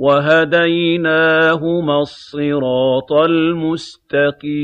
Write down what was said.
وَهَدَيْنَاهُمَا الصِّرَاطَ الْمُسْتَقِيمَ